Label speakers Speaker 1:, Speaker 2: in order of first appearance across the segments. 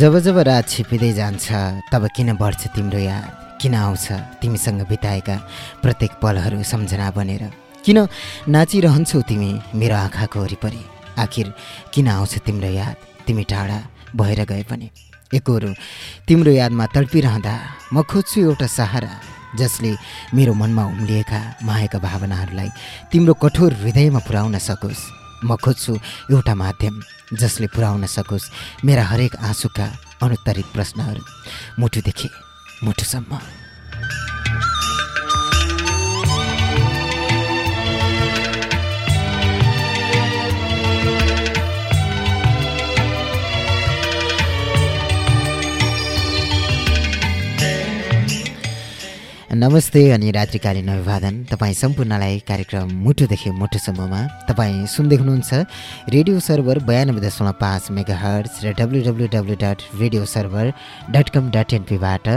Speaker 1: जब जब रात छिपिँदै जान्छ तब किन बढ्छ तिम्रो याद? किन आउँछ तिमीसँग बिताएका प्रत्येक पलहरू सम्झना बनेर? किन नाचिरहन्छौ तिमी मेरो आँखाको वरिपरि? आखिर किन आउँछ तिम्रो याद? तिमी टाढा भएर गए पनि। एकहोरो तिम्रो यादमा तडपिरहँदा म खोज्छु एउटा सहारा जसले मेरो मनमा उम्लिएका मायाका भावनाहरूलाई तिम्रो कठोर हृदयमा पुर्याउन सकोस्। म खोज्छु एउटा माध्यम जसले पुर्याउन सकोस्। मेरा हरेक आँसुका अनुत्तरित प्रश्नहरू। मुटुदेखि मुटुसम्म नमस्ते अनि रात्रिकालीन अभिवादन। तपाईँ सम्पूर्णलाई कार्यक्रम मुटुदेखि मुटुसम्ममा तपाईँ सुन्दै हुनुहुन्छ रेडियो सर्भर बयानब्बे दशमलव पाँच मेगा हर्च र W W W dot radio server dot com dot एनपीबाट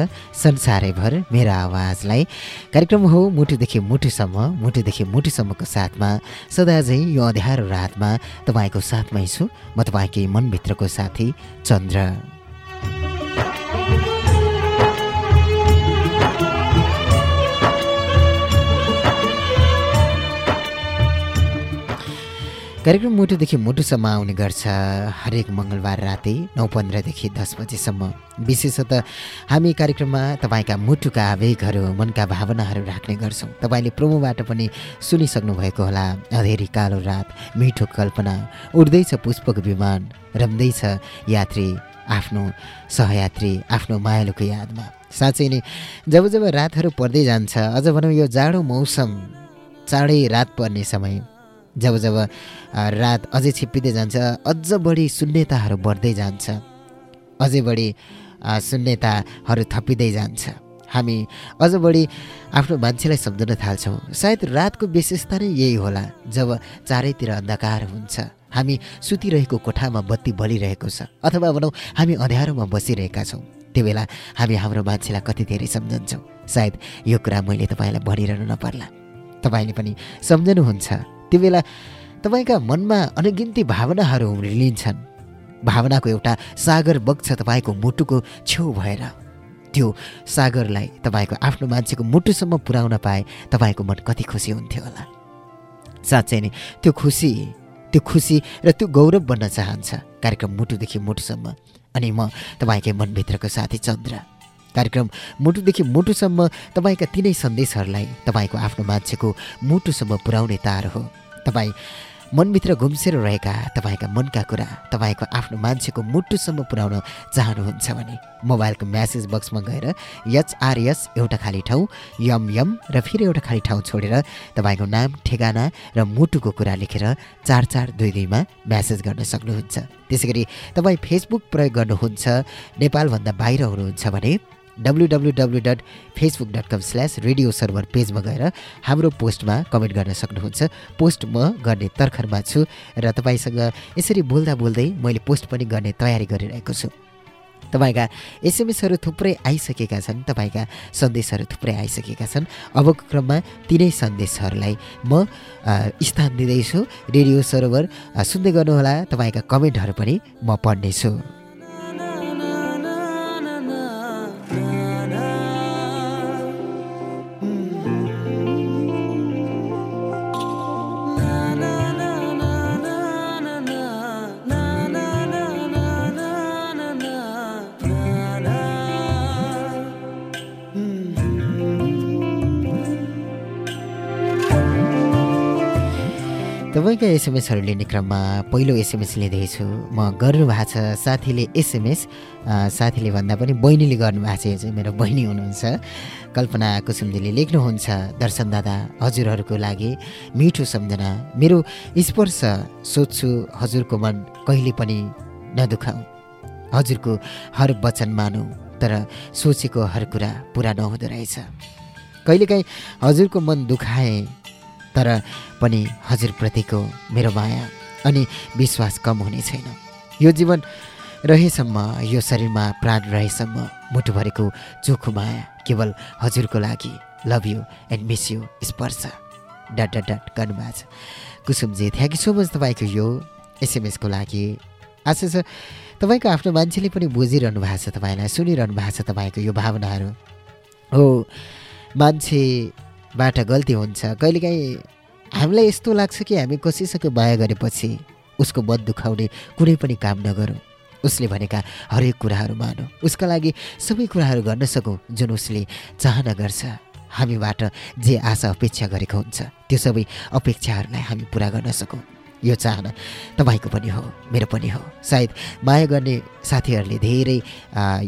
Speaker 1: संसारैभर मेरो आवाजलाई। कार्यक्रम हो मुटुदेखि मुटुसम्म मुटुदेखि मुटुसम्मको साथमा। सदा चाहिँ यो अँध्यारो रातमा तपाईँको साथमै छु। म तपाईँकै मनभित्रको साथी चन्द्र। कार्यक्रम मुटुदेखि मुटुसम्म आउने गर्छ हरेक मङ्गलबार राति नौ पन्ध्रदेखि दस बजीसम्म। विशेषतः हामी कार्यक्रममा तपाईँका मुटुका आवेगहरू मनका भावनाहरू राख्ने गर्छौँ। तपाईँले प्रोमोबाट पनि सुनिसक्नु भएको होला। अधेरी कालो रात मिठो कल्पना उड्दैछ पुष्पको विमान रम्दैछ यात्री आफ्नो सहयात्री आफ्नो मायालुको यादमा। साँच्चै नै जब जब रातहरू पर्दै जान्छ अझ भनौँ यो जाडो मौसम चाँडै रात पर्ने समय। जब जब रात अझै छिप्पिँदै जान्छ अझ बढी शून्यताहरू बढ्दै जान्छ। अझै बढी शून्यताहरू थपिँदै जान्छ। हामी अझ बढी आफ्नो मान्छेलाई सम्झन थाल्छौँ। सायद रातको विशेषता नै यही होला जब चारैतिर अन्धकार हुन्छ। हामी सुतिरहेको कोठामा बत्ती बलिरहेको छ अथवा भनौँ हामी अँध्यारोमा बसिरहेका छौँ। त्यो बेला हामी हाम्रो मान्छेलाई कति धेरै सम्झन्छौँ। सायद यो कुरा मैले तपाईँलाई भनिरहनु नपर्ला। तपाईँले पनि सम्झनुहुन्छ। त्यो बेला तपाईँका मनमा अनगिन्ती भावनाहरू उम्रिलिन्छन्। भावनाको एउटा सागर बग्छ तपाईँको मुटुको छेउ भएर। त्यो सागरलाई तपाईँको आफ्नो मान्छेको मुटुसम्म पुर्याउन पाए तपाईँको मन कति खुसी हुन्थ्यो होला। साँच्चै नै त्यो खुसी त्यो खुसी र त्यो गौरव बन्न चाहन्छ कार्यक्रम मुटुदेखि मुटुसम्म। अनि म तपाईँकै मनभित्रको साथी चन्द्र। कार्यक्रम मुटुदेखि मुटुसम्म तपाईँका तिनै सन्देशहरूलाई तपाईँको आफ्नो मान्छेको मुटुसम्म पुर्याउने तार हो। तपाईँ मनभित्र घुम्सेर रहेका तपाईँका मनका कुरा तपाईँको आफ्नो मान्छेको मुटुसम्म पुर्याउन चाहनुहुन्छ भने मोबाइलको म्यासेज बक्समा गएर एचआरएस एउटा खाली ठाउँ यम यम र फेरि एउटा खाली ठाउँ छोडेर तपाईँको नाम ठेगाना र मुटुको कुरा लेखेर चार चार दुई दुईमा म्यासेज गर्न सक्नुहुन्छ। त्यसै गरी तपाईँ फेसबुक प्रयोग गर्नुहुन्छ नेपालभन्दा बाहिर हुनुहुन्छ भने W W W dot Facebook dot com slash radio server पेजमा गएर हाम्रो पोस्टमा कमेन्ट गर्न सक्नुहुन्छ। पोस्ट म गर्ने तर्खरमा छु र तपाईँसँग यसरी बोल्दा बोल्दै मैले पोस्ट पनि गर्ने तयारी गरिरहेको छु। तपाईँका एसएमएसहरू थुप्रै आइसकेका छन् तपाईँका सन्देशहरू थुप्रै आइसकेका छन्। अबको क्रममा तिनै सन्देशहरूलाई म स्थान दिँदैछु। रेडियो सर्भर सुन्दै गर्नुहोला। तपाईँका कमेन्टहरू पनि म पढ्नेछु। तपाईँका एसएमएसहरू लिने क्रममा पहिलो एसएमएस लिँदैछु। म गर्नुभएको छ साथीले एसएमएस साथीले भन्दा पनि बहिनीले गर्नुभएको छ यो चाहिँ मेरो बहिनी हुनुहुन्छ। कल्पना कुसुमजीले लेख्नुहुन्छ दर्शन दादा हजुरहरूको लागि मिठो सम्झना। मेरो स्पर्श सोध्छु हजुरको मन कहिले पनि नदुखाऊ। हजुरको हर वचन मानौँ तर सोचेको हर कुरा पुरा नहुँदो रहेछ। कहिलेकाहीँ हजुरको मन दुखाए तर पनि हजुरप्रतिको मेरो माया अनि विश्वास कम हुने छैन। यो जीवन रहेसम्म यो शरीरमा प्राण रहेसम्म मुटुभरिको चोखो माया केवल हजुरको लागि love you and miss you Sparsh. Dot dot dot गर्नुभएको छ। कुसुमजी थ्याङ्क यू सो मच तपाईँको यो एसएमएसको लागि। आशा छ तपाईँको आफ्नो मान्छेले पनि बुझिरहनु भएको छ तपाईँलाई सुनिरहनु भएको छ तपाईँको यो भावनाहरू। हो मान्छेबाट गल्ती हुन्छ। कहिलेकाहीँ हामीलाई यस्तो लाग्छ कि हामी कसैसँग माया गरेपछि उसको मन दुखाउने कुनै पनि काम नगरौँ। उसले भनेका हरेक कुराहरू मानौँ। उसका लागि सबै कुराहरू गर्न सकौँ जुन उसले चाहना गर्छ। हामीबाट जे आशा अपेक्षा गरेको हुन्छ त्यो सबै अपेक्षाहरूलाई हामी पुरा गर्न सकौँ। यो चाहना तपाईँको पनि हो मेरो पनि हो। सायद माया गर्ने साथीहरूले धेरै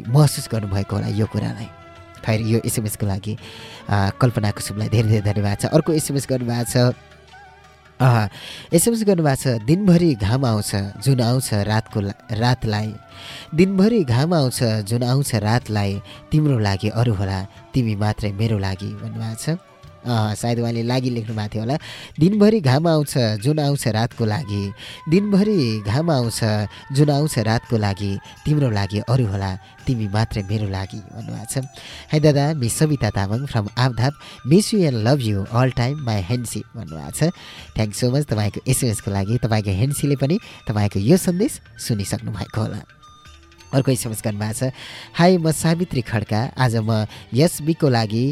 Speaker 1: महसुस गर्नुभएको होला यो कुरालाई। खैर यो एसएमएसको लागि कल्पना कुसुमलाई धेरै धेरै धन्यवाद छ। अर्को एसएमएस गर्नुभएको छ एसएमएस गर्नुभएको छ दिनभरि घाम आउँछ जुन आउँछ रातको रातलाई। दिनभरि घाम आउँछ जुन आउँछ रातलाई तिम्रो लागि अरू होला तिमी मात्रै मेरो लागि भन्नुभएको छ। सायद उहाँले लागि लेख्नु भएको थियो होला। दिनभरि घाम आउँछ जुन आउँछ रातको लागि। दिनभरि घाम आउँछ जुन आउँछ रातको लागि। तिम्रो लागि अरू होला तिमी मात्रै मेरो लागि भन्नुभएको छ। है दादा miss Savita Tamang from आवधाप miss you and love you all time my हेन्सी भन्नुभएको छ। थ्याङ्क सो मच तपाईँको एसएमएसको लागि तपाईँको हेन्सीले पनि तपाईँको यो सन्देश सुनिसक्नु भएको होला। अर्को एसएमएस गर्नुभएको छ। हाई म सावित्री खड्का। आज म यसबीको लागि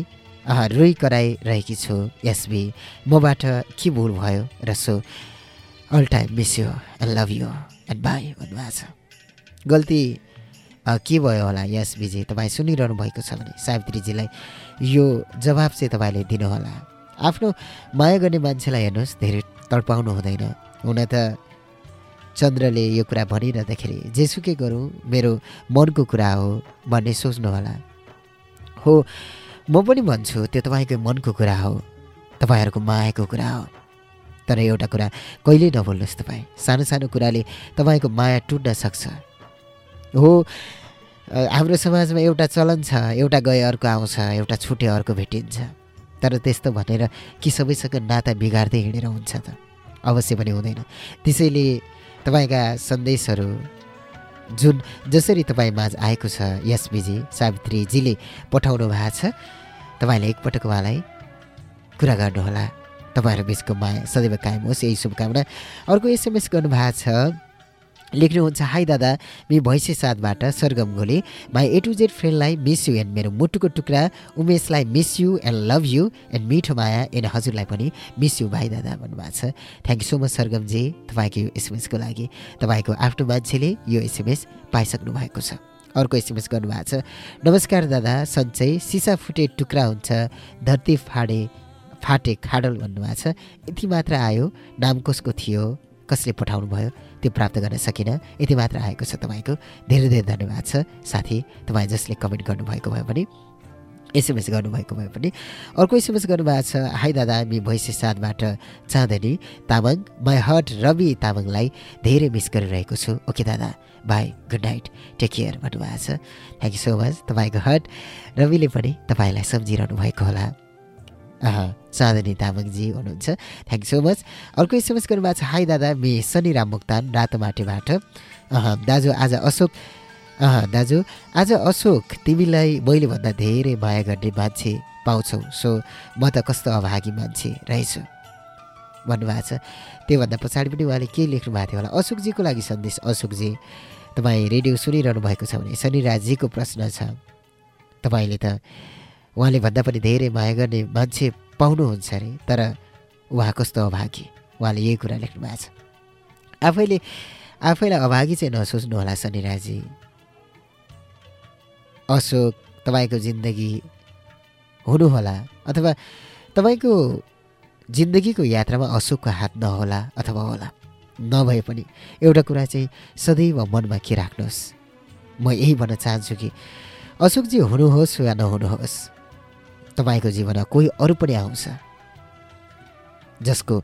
Speaker 1: रोही कराइरहेकी छु एसबी। मबाट के भुल भयो? र so all time miss you and love you and bye भन्नुभएको छ। गल्ती के भयो होला एसबीजी? तपाईँ सुनिरहनु भएको छ भने सावित्रीजीलाई यो जवाब चाहिँ तपाईँले दिनुहोला। आफ्नो माया गर्ने मान्छेलाई हेर्नुहोस् धेरै तडपाउनु हुँदैन। हुन त चन्द्रले यो कुरा भनिरहँदाखेरि जेसुकै गरौँ मेरो मनको कुरा हो भन्ने सोच्नुहोला। हो म पनि भन्छु त्यो तपाईँको मनको कुरा हो। तपाईँहरूको मायाको कुरा हो। तर एउटा कुरा कहिल्यै नभुल्नुहोस् तपाईँ। सानो सानो कुराले तपाईँको माया टुट्न सक्छ। हो हाम्रो समाजमा एउटा चलन छ एउटा गए अर्को आउँछ एउटा छुटे अर्को भेटिन्छ। तर त्यस्तो भनेर कि सबैसँग नाता बिगार्दै हिँडेर हुन्छ त? अवश्य पनि हुँदैन। त्यसैले तपाईँका सन्देशहरू जुन जसरी तपाईँ माझ आएको छ यसबिजी सावित्रीजीले पठाउनु भएको छ तपाईँले एकपटक उहाँलाई कुरा गर्नुहोला। तपाईँहरू बिचको माया सदैव कायम होस् यही शुभकामना। अर्को एसएमएस गर्नुभएको छ। लेख्नुहुन्छ हाई दादा मि Bhainse साथबाट Sargam Gole my A to Z फ्रेन्डलाई miss you and मेरो मुटुको टुक्रा उमेशलाई miss you and love you and मिठो माया एन्ड हजुरलाई पनि मिस यु भाइ दादा भन्नुभएको छ। थ्याङ्क यू सो मच सरगमजी तपाईँको यो एसएमएसको लागि। तपाईँको आफ्नो मान्छेले यो एसएमएस पाइसक्नु भएको छ। अर्को एसएमएस गर्नुभएको छ। नमस्कार दादा सन्चै सिसा फुटे टुक्रा हुन्छ धरती फाडे फाटे खाडल भन्नुभएको छ। यति मात्र आयो नाम कसको थियो कसले पठाउनु भयो त्यो प्राप्त गर्न सकिनँ। यति मात्र आएको छ तपाईँको। धेरै धेरै धन्यवाद छ साथी। तपाईँ जसले कमेन्ट गर्नुभएको भयो भने एसएमएस गर्नुभएको भए पनि। अर्को एसएमएस गर्नुभएको छ हाई दादा मि भैँसे साथबाट चाँदनी तामाङ। माई हर्ट रवि तामाङलाई धेरै मिस गरिरहेको छु। ओके दादा bye good night. Take care भन्नुभएको छ। थ्याङ्क यू सो मच तपाईँको हर्ट रविले पनि तपाईँलाई सम्झिरहनु भएको होला। चाँदनी तामाङजी हुनुहुन्छ। थ्याङ्क सो मच अर्को एसएमएस गर्नुभएको छ हाई दादा मि शनि राम मुक्तान रातोमाटेबाट। दाजु आज अशोक दाजु आज अशोक तिमीलाई मैले भन्दा धेरै माया गर्ने मान्छे पाउँछौ। सो म त कस्तो अभागी मान्छे रहेछु। भन्नुभएको छ। त्योभन्दा पछाडि पनि उहाँले के लेख्नु भएको थियो होला? अशोकजीको लागि सन्देश। अशोकजी तपाईँ रेडियो सुनिरहनु भएको छ भने शनिराजजीको प्रश्न छ। तपाईँले त उहाँले भन्दा पनि धेरै माया गर्ने मान्छे पाउनुहुन्छ अरे तर उहाँ कस्तो अभागी? उहाँले यही कुरा लेख्नु भएको छ। आफैले आफैलाई अभागी चाहिँ नसोच्नु होला शनिराजी। अशोक तपाईँको जिन्दगी हुनुहोला अथवा तपाईँको जिन्दगीको यात्रामा अशोकको हात नहोला अथवा होला। नभए पनि एउटा कुरा चाहिँ सदैव मनमा के राख्नुहोस्? म यही भन्न चाहन्छु कि अशोकजी हुनुहोस् वा नहुनुहोस् तपाईँको जीवनमा कोही अरू पनि आउँछ जसको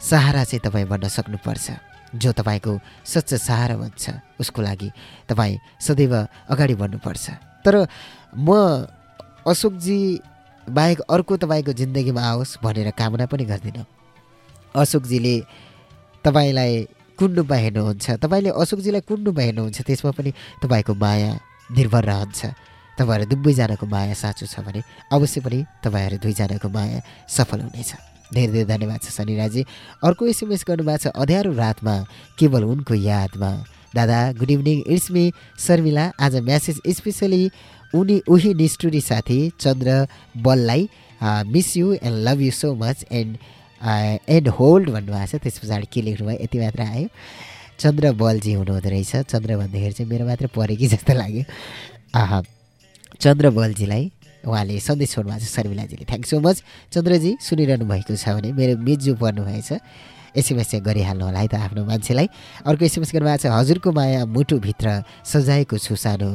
Speaker 1: सहारा चाहिँ तपाईँ बन्न सक्नुपर्छ। जो तपाईँको सच्च सहारा बन्छ उसको लागि तपाईँ सदैव अगाडि बढ्नुपर्छ। तर म अशोकजी बाहेक अर्को तपाईँको जिन्दगीमा आओस् भनेर कामना पनि गर्दिनँ। अशोकजीले तपाईँलाई कुन रूपमा हेर्नुहुन्छ तपाईँले अशोकजीलाई कुन रूपमा हेर्नुहुन्छ त्यसमा पनि तपाईँको माया निर्भर रहन्छ। तपाईँहरू दुवैजनाको माया साँचो छ भने अवश्य पनि तपाईँहरू दुईजनाको माया सफल हुनेछ। धेरै धेरै धन्यवाद छ शनिराजी अर्को एसएमएस गर्नुभएको छ अँध्यारो रातमा केवल उनको यादमा। दादा good evening it's me Sharmila. आज म्यासेज स्पेसली उनी उही निष्ठुरी साथी चन्द्र बललाई miss you and love you so much and and hold भन्नुभएको छ। त्यस पछाडि के लेख्नुभयो? यति मात्र आयो। चन्द्र बलजी हुनुहुँदो रहेछ। चन्द्र भन्दाखेरि चाहिँ मेरो मात्र परेकी जस्तो लाग्यो। आहा। चन्द्र बलजीलाई उहाँले सन्देश छोड्नुभएको छ शर्मिलाजीले। थ्याङ्क सो मच चन्द्रजी सुनिरहनु भएको छ भने मेरो मिजु पर्नुभएछ एसएमएस चाहिँ गरिहाल्नु होला है त आफ्नो मान्छेलाई। अर्को एसएमएस गर्नुभएको छ हजुरको माया मुटुभित्र सजाएको छु सानो।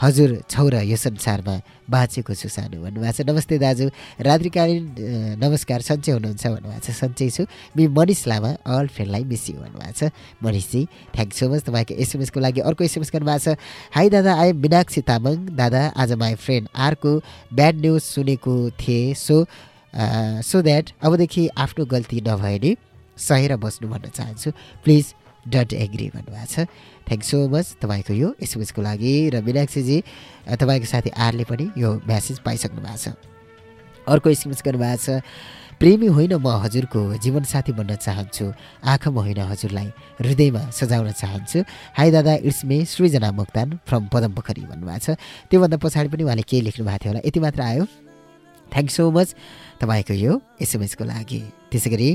Speaker 1: हजुर छौरा यो संसारमा बाँचेको छु सानो भन्नुभएको छ। नमस्ते दाजु रात्रिकालीन नमस्कार सन्चै हुनुहुन्छ भन्नुभएको छ। सन्चै छु। मि मनिष लामा अल फ्रेन्डलाई मिस यु भन्नुभएको छ। मनिषजी थ्याङ्क सो मच तपाईँको एसएमएसको लागि अर्को एसएमएस गर्नुभएको छ। हाई दादा आइ मिनाक्षी तामाङ दादा आज माई फ्रेन्ड आरको ब्याड न्युज सुनेको थिएँ। सो सो द्याट अबदेखि आफ्नो गल्ती नभए नि सहेर बस्नु भन्न चाहन्छु। प्लिज डट एग्री भन्नुभएको छ। थ्याङ्क सो मच तपाईँको यो एसएमएसको लागि र मिनाक्षीजी तपाईँको साथी आरले पनि यो म्यासेज पाइसक्नु भएको छ। अर्को एसएमएस गर्नुभएको छ प्रेमी होइन म हजुरको जीवनसाथी बन्न चाहन्छु। आँखामा होइन हजुरलाई हृदयमा सजाउन चाहन्छु। हाई दादा it's me Srijana Moktan from Padam Pokhari भन्नुभएको छ। त्योभन्दा पछाडि पनि उहाँले के लेख्नु भएको थियो होला? यति मात्र आयो। थ्याङ्क सो मच तपाईँको यो एसएमएसको लागि। त्यसै गरी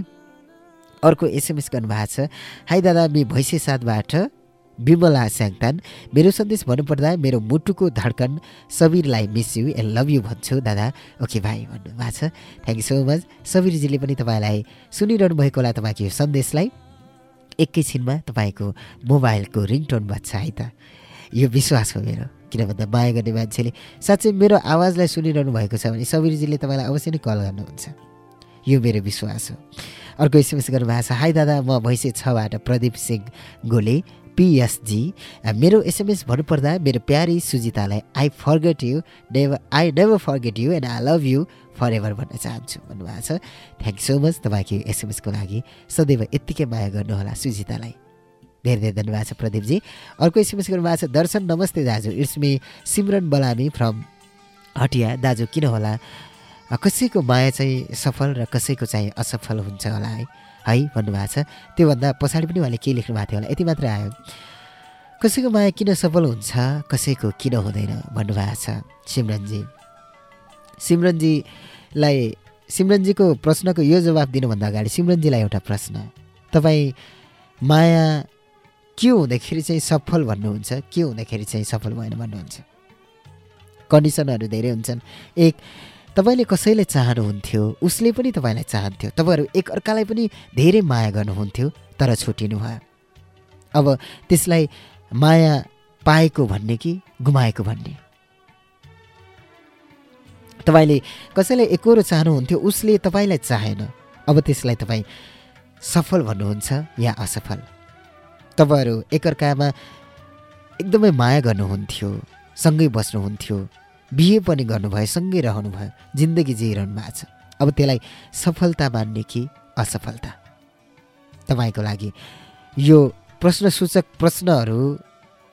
Speaker 1: अर्को एसएमएस गर्नुभएको छ हाई दादा मि भैँसे साथबाट विमला स्याङतान मेरो सन्देश भन्नुपर्दा मेरो मुटुको धड्कन सबिरलाई miss you and love you भन्छु दादा। ओके भाइ भन्नुभएको छ। थ्याङ्क यू सो मच सबिरजीले पनि तपाईँलाई सुनिरहनु भएको होला तपाईँको यो सन्देशलाई एकैछिनमा तपाईँको मोबाइलको रिङटोन बज्छ है त। यो विश्वास हो मेरो किन भन्दा माया गर्ने मान्छेले साँच्चै मेरो आवाजलाई सुनिरहनु भएको छ भने सबिरजीले तपाईँलाई अवश्य नै कल गर्नुहुन्छ। यो मेरो विश्वास हो। अर्को एसएमएस गर्नुभएको छ। हाई दादा म भैँसे छबाट प्रदीप सिंह गोले। पिएसजी मेरो एसएमएस भन्नुपर्दा मेरो प्यारी सुजितालाई I forget you never I never forget you and I love you forever भन्न चाहन्छु भन्नुभएको छ। थ्याङ्क सो मच तपाईँको एसएमएसको लागि। सदैव यत्तिकै माया गर्नुहोला सुजितालाई। धेरै धेरै धन्यवाद छ प्रदीपजी। अर्को एसएमएस गर्नुभएको छ दर्शन नमस्ते दाजु। It's me Simran Balami from Hatiya. दाजु किन होला? कसैको माया चाहिँ सफल र कसैको चाहिँ असफल हुन्छ होला है? है भन्नुभएको छ। त्योभन्दा पछाडि पनि उहाँले के लेख्नु भएको थियो होला? यति मात्र आयो। कसैको माया किन सफल हुन्छ? कसैको किन हुँदैन भन्नुभएको छ सिमरनजी। सिमरनजीलाई सिमरनजीको प्रश्नको यो जवाब दिनुभन्दा अगाडि सिमरनजीलाई एउटा प्रश्न। तपाईँ माया के हुँदाखेरि चाहिँ सफल भन्नुहुन्छ? के हुँदाखेरि चाहिँ सफल भएन भन्नुहुन्छ? कन्डिसनहरू धेरै हुन्छन्। एक तपाईँले कसैलाई चाहनुहुन्थ्यो उसले पनि तपाईँलाई चाहन्थ्यो। तपाईँहरू एकअर्कालाई पनि धेरै माया गर्नुहुन्थ्यो तर छुटिनु भयो। अब त्यसलाई माया पाएको भन्ने कि गुमाएको भन्ने? तपाईँले कसैलाई एकरो चाहनुहुन्थ्यो उसले तपाईँलाई चाहेन। अब त्यसलाई तपाईँ सफल भन्नुहुन्छ या असफल? तपाईँहरू एकअर्कामा एकदमै माया गर्नुहुन्थ्यो सँगै बस्नुहुन्थ्यो बिहे पनि गर्नुभयो सँगै रहनुभयो जिन्दगी जिइरहनु भएको छ। अब त्यसलाई सफलता मान्ने कि असफलता? तपाईँको लागि यो प्रश्नसूचक प्रश्नहरू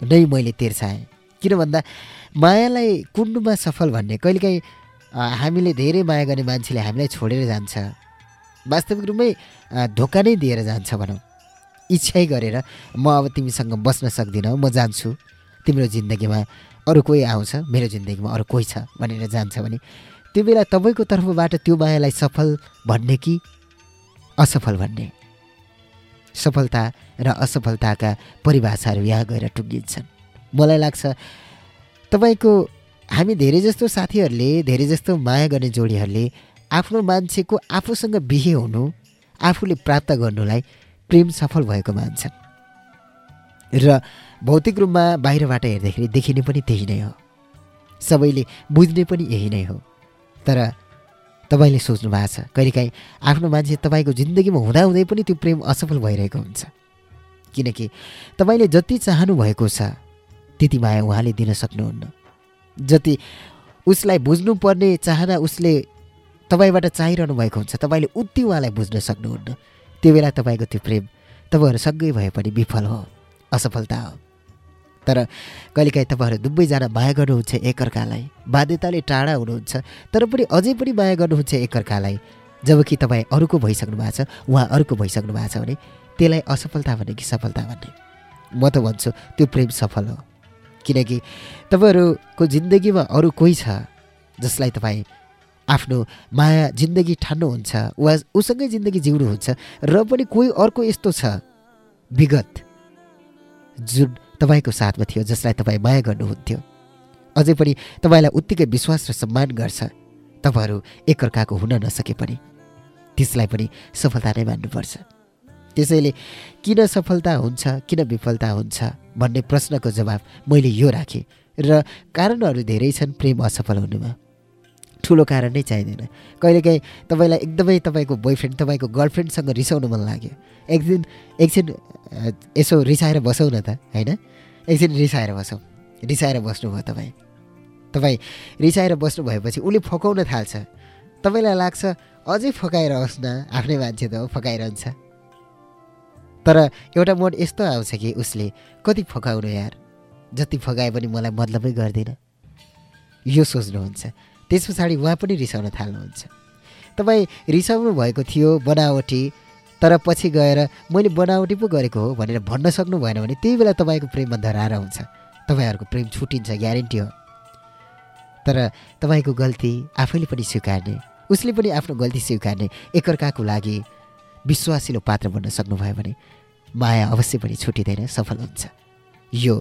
Speaker 1: नै मैले तिर्छाएँ। किन भन्दा मायालाई कुण्डमा सफल भन्ने कहिलेकाहीँ हामीले धेरै माया गर्ने मान्छेले हामीलाई छोडेर जान्छ। वास्तविक रूपमै धोका नै दिएर जान्छ भनौँ। इच्छै गरेर म अब तिमीसँग बस्न सक्दिनँ म जान्छु। तिम्रो जिन्दगीमा अरू कोही आउँछ? मेरो जिन्दगीमा अरू कोही छ भनेर जान्छ भने त्यो बेला तपाईँको तर्फबाट त्यो मायालाई सफल भन्ने कि असफल भन्ने? सफलता र असफलताका परिभाषाहरू यहाँ गएर टुङ्गिन्छन्। मलाई लाग्छ तपाईँको हामी धेरै जस्तो साथीहरूले धेरै जस्तो माया गर्ने जोडीहरूले आफ्नो मान्छेको आफूसँग बिहे हुनु आफूले प्राप्त गर्नुलाई प्रेम सफल भएको मान्छन्। र भौतिक रूपमा बाहिरबाट हेर्दाखेरि देखिने पनि त्यही नै हो। सबैले बुझ्ने पनि यही नै हो। तर तपाईँले सोच्नु भएको छ कहिलेकाहीँ आफ्नो मान्छे तपाईँको जिन्दगीमा हुँदाहुँदै पनि त्यो प्रेम असफल भइरहेको हुन्छ। किनकि तपाईँले जति चाहनु भएको छ त्यति माया उहाँले दिन सक्नुहुन्न। जति उसलाई बुझ्नुपर्ने चाहना उसले तपाईँबाट चाहिरहनु भएको हुन्छ तपाईँले उति उहाँलाई बुझ्न सक्नुहुन्न। त्यो बेला तपाईँको त्यो प्रेम तपाईँहरू सँगै भए पनि विफल हो। असफलता हो। तर कहिलेकाहीँ तपाईँहरू दुवैजना माया गर्नुहुन्छ एकअर्कालाई बाध्यताले टाढा हुनुहुन्छ तर पनि अझै पनि माया गर्नुहुन्छ एकअर्कालाई। जबकि तपाईँ अरूको भइसक्नु भएको छ उहाँ अरूको भइसक्नु भएको छ भने त्यसलाई असफलता भने कि सफलता भन्ने? म त भन्छु त्यो प्रेम सफल हो। किनकि तपाईँहरूको जिन्दगीमा अरू कोही छ जसलाई तपाईँ आफ्नो माया जिन्दगी ठान्नुहुन्छ वा उसँगै जिन्दगी जिउनुहुन्छ र पनि कोही अर्को यस्तो छ विगत। जुन तपाईँको साथमा थियो जसलाई तपाईँ माया गर्नुहुन्थ्यो। अझै पनि तपाईँलाई उत्तिकै विश्वास र सम्मान गर्छ। तपाईँहरू एकअर्काको हुन नसके पनि। त्यसलाई पनि सफलता नै मान्नुपर्छ। त्यसैले किन सफलता हुन्छ किन विफलता हुन्छ भन्ने प्रश्नको जवाब मैले यो राखेँ। र कारणहरू धेरै छन् प्रेम असफल हुनुमा। ठुलो कारण नै चाहिँदैन। कहिलेकाहीँ तपाईँलाई एकदमै तपाईँको बोयफ्रेन्ड तपाईँको गर्लफ्रेन्डसँग रिसाउनु मन लाग्यो। एकदिन एकछिन यसो रिसाएर बसौँ न त होइन? एकछिन रिसाएर बसौँ। रिसाएर बस्नुभयो तपाईँ। तपाईँ रिसाएर बस्नु भएपछि उसले फकाउन थाल्छ। तपाईँलाई लाग्छ अझै फकाएर होस् न आफ्नै मान्छे त हो फकाइरहन्छ। तर एउटा मोड यस्तो आउँछ कि उसले कति फकाउनु यार? जति फकाए पनि मलाई मतलबै गर्दिनँ। यो सोच्नुहुन्छ। त्यस पछाडि उहाँ पनि रिसाउन थाल्नुहुन्छ। तपाईँ रिसाउनु भएको थियो बनावटी तर पछि गएर मैले बनावटी पो गरेको हो भनेर भन्न सक्नु भएन भने त्यही बेला तपाईँको प्रेममा धराएर हुन्छ। तपाईँहरूको प्रेम छुटिन्छ ग्यारेन्टी हो। तर तपाईँको गल्ती आफैले पनि स्वीकार्ने उसले पनि आफ्नो गल्ती स्वीकार्ने एकअर्काको लागि विश्वासिलो पात्र बन्न सक्नुभयो भने माया अवश्य पनि छुटिँदैन सफल हुन्छ। यो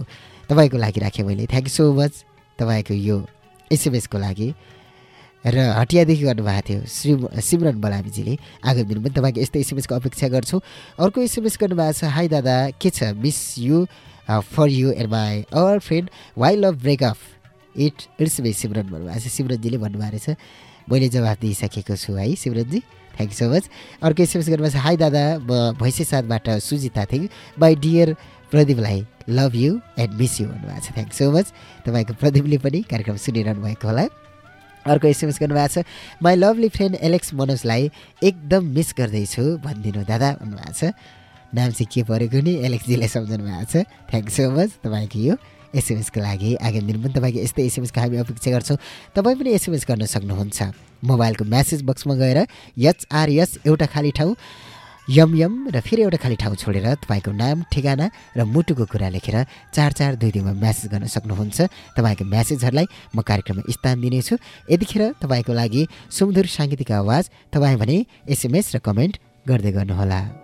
Speaker 1: तपाईँको लागि राखेँ मैले। थ्याङ्क यू सो मच तपाईँको यो एसएमएसको लागि र हटियादेखि गर्नुभएको थियो। श्री सिमरन बलामीजीले आगामी दिनमा पनि तपाईँको यस्तै एसएमएसको अपेक्षा गर्छु। अर्को एसएमएस गर्नुभएको छ हाई दादा के छ? Miss you for you and my our friend why love breakup it it's me Simran भन्नुभएको छ। सिमरनजीले भन्नुभएको रहेछ मैले जवाफ दिइसकेको छु है सिमरनजी। थ्याङ्क यू सो मच अर्को एसएमएस गर्नुभएको छ हाई दादा म भैँसे साथबाट सुजिता थिएँ। Bye dear प्रदीपलाई love you and miss you भन्नुभएको छ। थ्याङ्क सो मच तपाईँको प्रदीपले पनि कार्यक्रम सुनिरहनु भएको होला। अर्को एसएमएस गर्नुभएको छ। माई लभली फ्रेन्ड एलेक्स मनोजलाई एकदम मिस गर्दैछु भनिदिनु दादा भन्नुभएको छ। नाम चाहिँ के परेको नि एलेक्सजीले सम्झाउनु भएको छ। थ्याङ्क सो मच तपाईँको यो एसएमएसको लागि। आगामी दिन पनि तपाईँको यस्तै एसएमएसको हामी अपेक्षा गर्छौँ। तपाईँ पनि एसएमएस गर्न सक्नुहुन्छ। मोबाइलको म्यासेज बक्समा गएर एचआरएस एउटा खाली ठाउँ। यम यम र फेरि एउटा खाली ठाउँ छोडेर तपाईँको नाम ठेगाना र मुटुको कुरा लेखेर चार चार दुई दुईमा म्यासेज गर्न सक्नुहुन्छ। तपाईँको म्यासेजहरूलाई म कार्यक्रममा स्थान दिनेछु। यतिखेर तपाईँको लागि सुमधुर साङ्गीतिक आवाज तपाईँ भने एसएमएस र कमेन्ट गर्दै गर्नुहोला।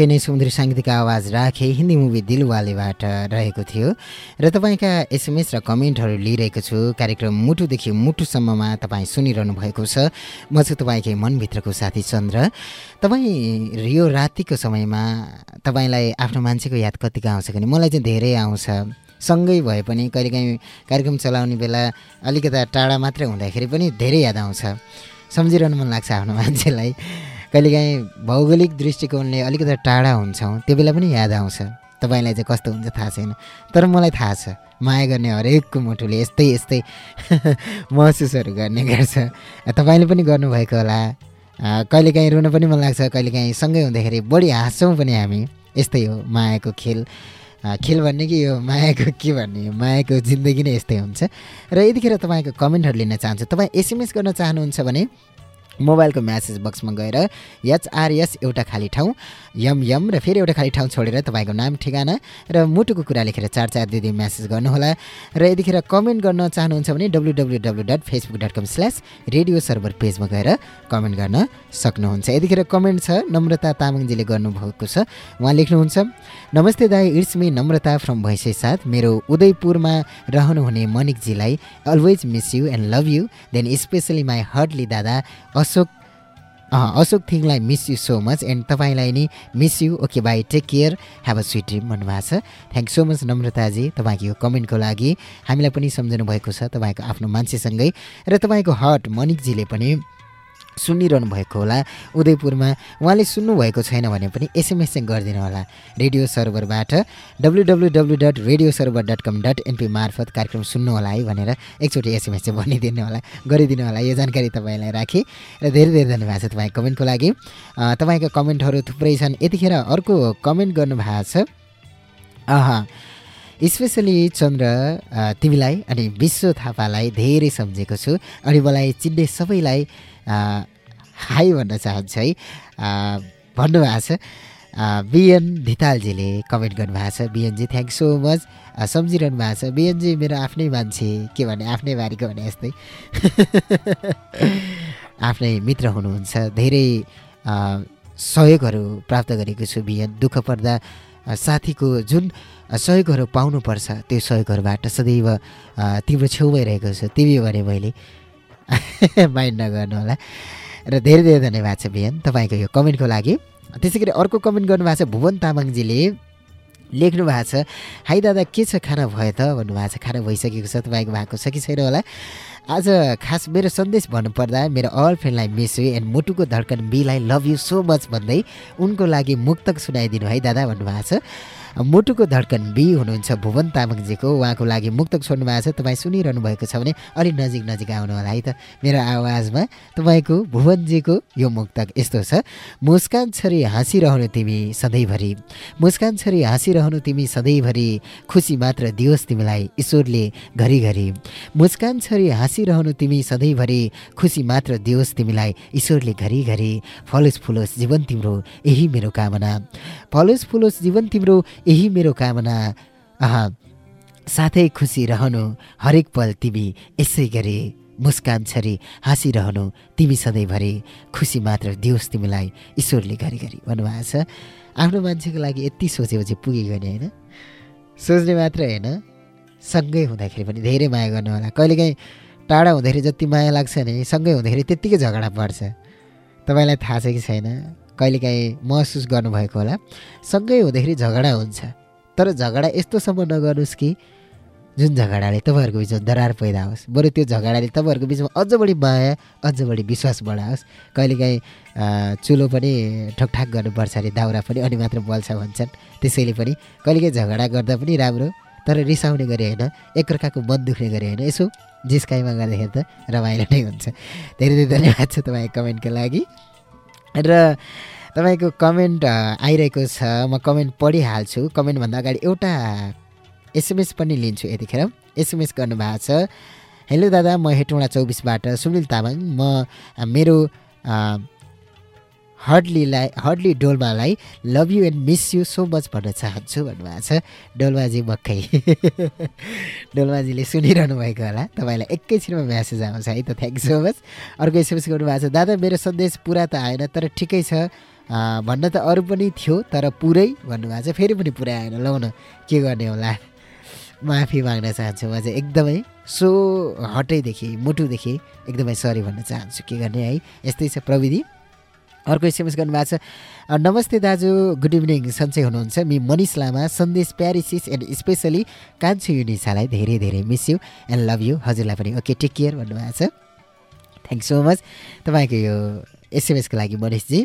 Speaker 1: निकै नै सुन्दर साङ्गीतिक आवाज राखे हिन्दी मुभी दिलवालेबाट रहेको थियो। र तपाईँका एसएमएस र कमेन्टहरू लिइरहेको छु। कार्यक्रम मुटुदेखि मुटुसम्ममा तपाईँ सुनिरहनु भएको छ। म चाहिँ तपाईँकै मनभित्रको साथी चन्द्र। तपाईँ यो रातिको समयमा तपाईँलाई आफ्नो मान्छेको याद कतिको आउँछ भने मलाई चाहिँ धेरै आउँछ। सँगै भए पनि कहिलेकाहीँ कार्यक्रम चलाउने बेला अलिकता टाढा मात्रै हुँदाखेरि पनि धेरै याद आउँछ। सम्झिरहनु मन लाग्छ आफ्नो मान्छेलाई। कहिलेकाहीँ भौगोलिक दृष्टिकोणले अलिकति टाढा हुन्छौँ त्यो बेला पनि याद आउँछ। तपाईँलाई चाहिँ कस्तो हुन्छ थाहा छैन तर मलाई थाहा छ माया गर्ने हरेकको मुटुले यस्तै यस्तै महसुसहरू गर्ने गर्छ। तपाईँले पनि गर्नुभएको होला। कहिलेकाहीँ रुन पनि मन लाग्छ कहिलेकाहीँ सँगै हुँदाखेरि बढी हाँस्छौँ पनि हामी। यस्तै हो मायाको खेल। खेल भन्ने कि यो मायाको के भन्ने मायाको जिन्दगी नै यस्तै हुन्छ। र यतिखेर तपाईँको कमेन्टहरू लिन चाहन्छु। तपाईँ एसएमएस गर्न चाहनुहुन्छ भने मोबाइलको म्यासेज बक्समा गएर एचआरएस एउटा खाली ठाउँ यम यम र फेरि एउटा खाली ठाउँ छोडेर तपाईँको नाम ठेगाना र मुटुको कुरा लेखेर चार चार दुई म्यासेज गर्नुहोला। र यतिखेर कमेन्ट गर्न चाहनुहुन्छ भने W W W dot Facebook dot com slash radio server पेजमा गएर कमेन्ट गर्न सक्नुहुन्छ। यतिखेर कमेन्ट छ नम्रता तामाङजीले गर्नुभएको छ। उहाँ लेख्नुहुन्छ नमस्ते दाई it's me Namrata from Bhainse साथ। मेरो उदयपुरमा रहनुहुने मनिकजीलाई always miss you and love you then specially my heartly दादा Ashok Ashok थिङलाई miss you so much and तपाईँलाई नि miss you okay bye take care have a sweet dream भन्नुभएको छ। थ्याङ्क सो मच नम्रताजी तपाईँको यो कमेन्टको लागि। हामीलाई पनि सम्झनु भएको छ तपाईँको आफ्नो मान्छेसँगै। र तपाईँको हट मनिकजीले पनि सुनिरहनु भएको होला। उदयपुरमा उहाँले सुन्नुभएको छैन भने पनि एसएमएस चाहिँ गरिदिनु होला। Radio सर्भरबाट W W W dot radio server dot com dot NP मार्फत कार्यक्रम सुन्नु होला है भनेर एकचोटि एसएमएस चाहिँ भनिदिनु होला गरिदिनु होला। यो जानकारी तपाईँलाई राखेँ र धेरै धेरै धन्यवाद छ तपाईँको कमेन्टको लागि। तपाईँको कमेन्टहरू थुप्रै छन्। यतिखेर अर्को कमेन्ट गर्नुभएको छ। अह स्पेसली चन्द्र तिमीलाई अनि विश्व थापालाई धेरै सम्झेको छु। अनि मलाई चिन्ने सबैलाई हाई भन्न चाहन्छु है। भन्नुभएको छ। बिएन धितालजीले कमेन्ट गर्नुभएको छ। बिएनजी थ्याङ्क सो मच सम्झिरहनु भएको छ। बिएनजी मेरो आफ्नै मान्छे के भने आफ्नै बारीको भने यस्तै। आफ्नै मित्र हुनुहुन्छ। धेरै सहयोगहरू प्राप्त गरेको छु बिएन। दुःख पर्दा साथीको जुन सहयोगहरू पाउनुपर्छ त्यो सहयोगहरूबाट सदैव तिम्रो छेउमै रहेको छ। तिमी भने मैले। माइन्ड नगर्नु होला। र धेरै धेरै धन्यवाद छ बिहान तपाईँको यो कमेन्टको लागि। त्यसै गरी अर्को कमेन्ट गर्नुभएको छ भुवन तामाङजीले लेख्नु भएको छ हाई दादा के छ खाना भयो त? भन्नुभएको छ खाना भइसकेको छ तपाईँको भएको छ कि छैन होला। आज खास मेरो सन्देश भन्नुपर्दा मेरो अल फ्रेन्डलाई मिस यु एन्ड मुटुको धड्कन बीलाई लभ यु सो मच भन्दै उनको लागि मुक्तक सुनाइदिनु है दादा भन्नुभएको छ। मुटुको धड्कन बी हुनुहुन्छ भुवन तामाङजीको। उहाँको लागि मुक्तक छोड्नु भएको छ। तपाईँ सुनिरहनु भएको छ भने अलिक नजिक नजिक आउनु होला है त? मेरो आवाजमा तपाईँको भुवनजीको यो मुक्तक यस्तो छ। मुस्कान छरी हाँसिरहनु तिमी सधैँभरि। मुस्कान छरी हाँसिरहनु तिमी सधैँभरि। खुसी मात्र दियोस् तिमीलाई ईश्वरले घरिघरि। मुस्कान छरी हाँसिरहनु तिमी सधैँभरि। खुसी मात्र दियोस् तिमीलाई ईश्वरले घरिघरि। फलोस् फुलोस् जीवन तिम्रो यही मेरो कामना। फलोस् फुलोस् जीवन तिम्रो यही मेरो कामना। साथै खुसी रहनु। हरेक पल तिमी यसै गरी मुस्कान छरी हाँसिरहनु तिमी सधैँभरि खुसी मात्र दियोस् तिमीलाई ईश्वरले घरिघरि। भन्नुभएको छ। आफ्नो मान्छेको लागि यति सोचेपछि पुगेको नि होइन? सोच्ने मात्र होइन। सँगै हुँदाखेरि पनि धेरै माया गर्नु होला कहिलेकाहीँ टाढा हुँदाखेरि जति माया लाग्छ नि सँगै हुँदाखेरि त्यत्तिकै झगडा पर्छ तपाईँलाई थाहा छ कि छैन? कहिलेकाहीँ महसुस गर्नुभएको होला। सँगै हुँदाखेरि झगडा हुन्छ। तर झगडा यस्तोसम्म नगर्नुहोस् कि जुन झगडाले तपाईँहरूको बिचमा दरार पैदा होस् बरु त्यो झगडाले तपाईँहरूको बिचमा अझ बढी माया अझ बढी विश्वास बढाओस्। कहिलेकाहीँ चुलो पनि ठकठाक गर्नुपर्छ अरे दाउरा पनि अनि मात्र बल्छ भन्छन्। त्यसैले पनि कहिलेकाहीँ झगडा गर्दा पनि राम्रो तर रिसाउने गरे होइन एकअर्काको मन दुख्ने गरे होइन। यसो जिस्काइमा गर्दाखेरि त रमाइलो नै हुन्छ। धेरै धेरै धन्यवाद छ तपाईँको कमेन्टको लागि। र तपाईँको कमेन्ट आइरहेको छ। म कमेन्ट पढिहाल्छु। कमेन्टभन्दा अगाडि एउटा एसएमएस पनि लिन्छु यतिखेर। एसएमएस गर्नुभएको छ। हेलो दादा म हेटौँडा चौबिसबाट सुनिल तामाङ। म मेरो हर्डलीलाई heartly डोल्मालाई love you and miss you so much भन्न चाहन्छु भन्नुभएको छ। डोल्माजी मक्कै डोल्माजीले सुनिरहनु भएको होला। तपाईँलाई एकैछिनमा म्यासेज आउँछ है त थ्याङ्क सो मच अर्को एसएमएस गर्नुभएको छ दादा मेरो सन्देश पुरा त आएन तर ठिकै छ। भन्न त अरू पनि थियो तर पुरै भन्नुभएको छ। फेरि पनि पुरै आएन। लौ न के गर्ने होला? माफी माग्न चाहन्छु म चाहिँ एकदमै। सो हटैदेखि मुटुदेखि एकदमै सरी भन्न चाहन्छु। के गर्ने है? यस्तै छ प्रविधि। अर्को एसएमएस गर्नुभएको छ। नमस्ते दाजु गुड इभिनिङ सन्चै हुनुहुन्छ। मि मनिष लामा सन्देश प्यारिसिस एन्ड स्पेसली कान्छु युनिसालाई धेरै धेरै miss you and love you हजुरलाई पनि ओके टेक केयर भन्नुभएको छ। थ्याङ्क सो मच तपाईँको यो एसएमएसको लागि मनिषजी।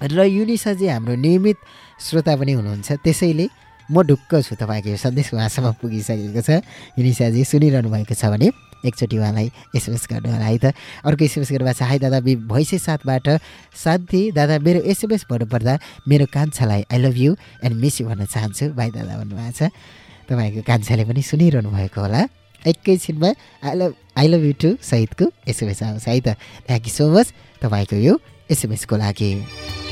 Speaker 1: र युनिसाजी हाम्रो नियमित श्रोता पनि हुनुहुन्छ। त्यसैले म ढुक्क छु तपाईँको यो सन्देश उहाँसम्म पुगिसकेको छ। युनिसाजी सुनिरहनु भएको छ भने। एकचोटि उहाँलाई एसएमएस गर्नु होला है त। अर्को एसएमएस गर्नुभएको छ हाई दादा बि भैँसे साथबाट शान्ति दादा मेरो एसएमएस भन्नुपर्दा मेरो कान्छालाई I love you and miss you भन्न चाहन्छु। भाइ दादा भन्नुभएको छ। तपाईँको कान्छाले पनि सुनिरहनु भएको होला। एकैछिनमा I love I love you too सहितको एसएमएस आउँछ। है त। थ्याङ्क यू सो मच तपाईँको यो एसएमएसको लागि।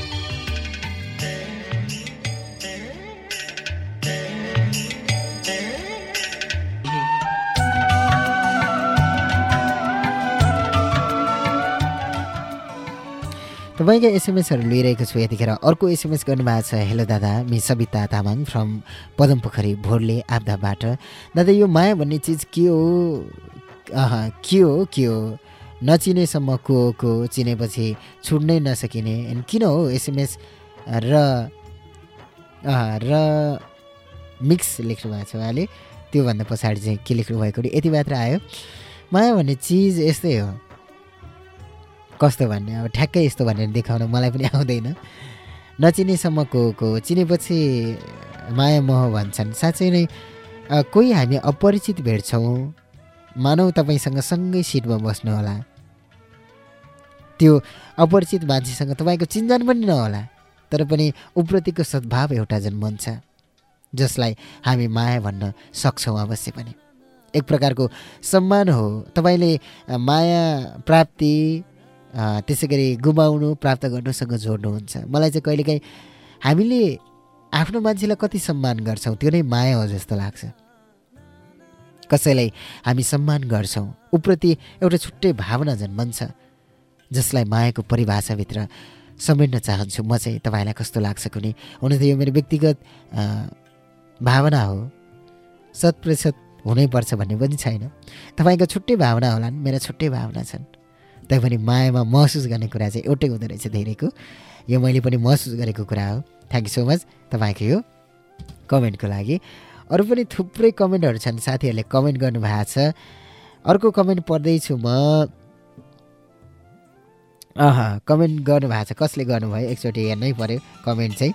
Speaker 1: तपाईँको एसएमएसहरू लिइरहेको छु यतिखेर। अर्को एसएमएस गर्नुभएको छ हेलो दादा मि सविता तामाङ फ्रम पदमपोखरी भोरले आब्दाबाट दादा यो माया भन्ने चिज के हो? के हो? के हो? नचिनेसम्म को को चिनेपछि छुट्नै नसकिने। किन हो एसएमएस र र मिक्स लेख्नु भएको छ उहाँले। त्योभन्दा पछाडि चाहिँ के लेख्नु भएको यति मात्र आयो। माया भन्ने चिज यस्तै हो। कस्तो भन्ने? अब ठ्याक्कै यस्तो भनेर देखाउन मलाई पनि आउँदैन। नचिनेसम्म को चिनेपछि माया मोह भन्छन्। साँच्चै नै कोही हामी अपरिचित भेट्छौँ। मानौ तपाईँसँग सँगै सिटमा बस्नु होला त्यो अपरिचित मान्छेसँग तपाईँको चिन्जान पनि नहोला तर पनि उप्रतिको सद्भाव एउटा जन्मन्छ जसलाई हामी माया भन्न सक्छौँ अवश्य पनि। एक प्रकारको सम्मान हो। तपाईँले माया प्राप्ति त्यसै गरी गुमाउनु प्राप्त गर्नुसँग जोड्नुहुन्छ। मलाई चाहिँ कहिलेकाहीँ हामीले आफ्नो मान्छेलाई कति सम्मान गर्छौँ त्यो नै माया हो जस्तो लाग्छ। कसैलाई हामी सम्मान गर्छौँ उप्रति एउटा छुट्टै भावना जन्मन्छ जसलाई मायाको परिभाषाभित्र समेट्न चाहन्छु। म चाहिँ तपाईँलाई कस्तो लाग्छ कुनै? हुन त यो मेरो व्यक्तिगत भावना हो। शत प्रतिशत हुनैपर्छ भन्ने पनि छैन। तपाईँको छुट्टै भावना होलान् मेरा छुट्टै भावना छन्। तैपनि मायामा महसुस गर्ने कुरा चाहिँ एउटै हुँदो रहेछ धेरैको। यो मैले पनि महसुस गरेको कुरा हो। थ्याङ्क यू सो मच तपाईँको यो कमेन्टको लागि। अरू पनि थुप्रै कमेन्टहरू छन्। साथीहरूले कमेन्ट गर्नुभएको छ। अर्को कमेन्ट पढ्दैछु म। अह कमेन्ट गर्नुभएको छ। कसले गर्नुभयो? एकचोटि हेर्नै पऱ्यो कमेन्ट चाहिँ।